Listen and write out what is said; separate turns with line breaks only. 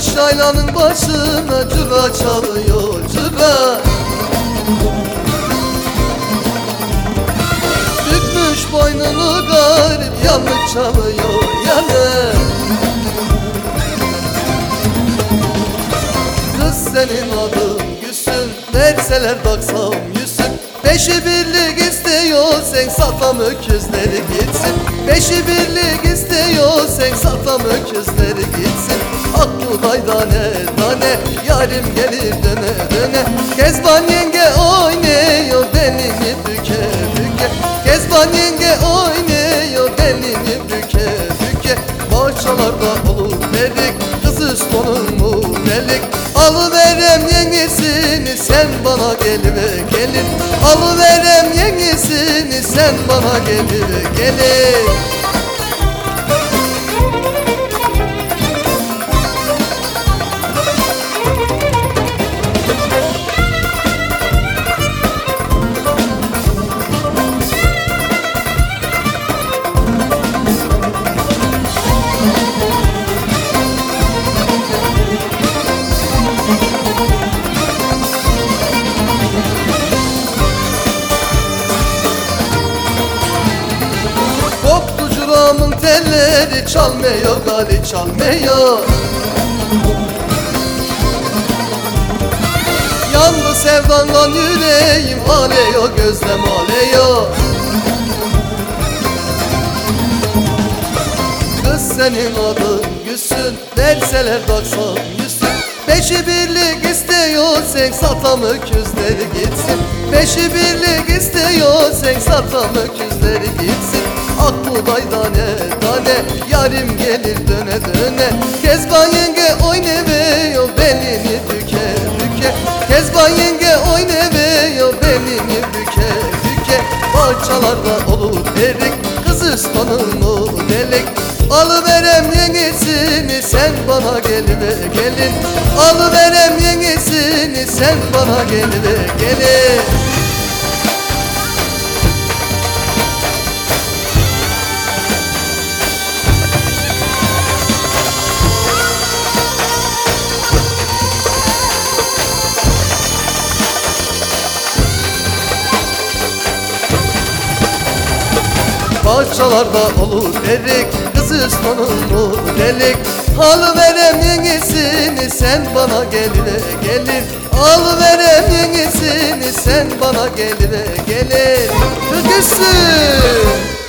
Çıkmış yaylanın başına cıra çalıyor cıra. Bükmüş boynunu garip yanık çalıyor yanık Kız senin adın Gülsün Verseler baksam yüzün. Beşi birlik istiyor sen satam öküzleri gitsin. Beşi birlik istiyor sen satam öküzleri gitsin Aklı day tane tane yarim gelir döne döne. Kezban yenge oynuyor belini büke büke. Kezban yenge oynuyor belini büke büke. Bahçalarda olur dedik kızı sonun mu delik. Alıverem yengesini sen bana geliver gelin. Alıverem yengesini sen bana geliver gelin Curamın telleri çalmıyor gali çalmıyor. Yandı sevdandan yüreğim aleyo gözlem aleyo Kız senin adın Gülsün Verseler doksan yüzsün. Beşi birlik istiyor sen satam öküzleri gitsin? Beşi birlik istiyor sen satam öküzleri gitsin Aklı day tane tane. Yarim gelir döne döne. Kezban yenge oynavıyor belini büke büke. Kezban yenge oynavıyor belini büke büke. Bahçalarda olur erik kızı sonunu delik. Alıverem yengesini sen bana geliver gelin. Alıverem yengesini sen bana geliver gelin Bahçalarda olur erik Kızı sonunu delik. Alıverem yengesini sen bana geliver gelin Alıverem yengesini sen bana geliver gelin Kız gülsün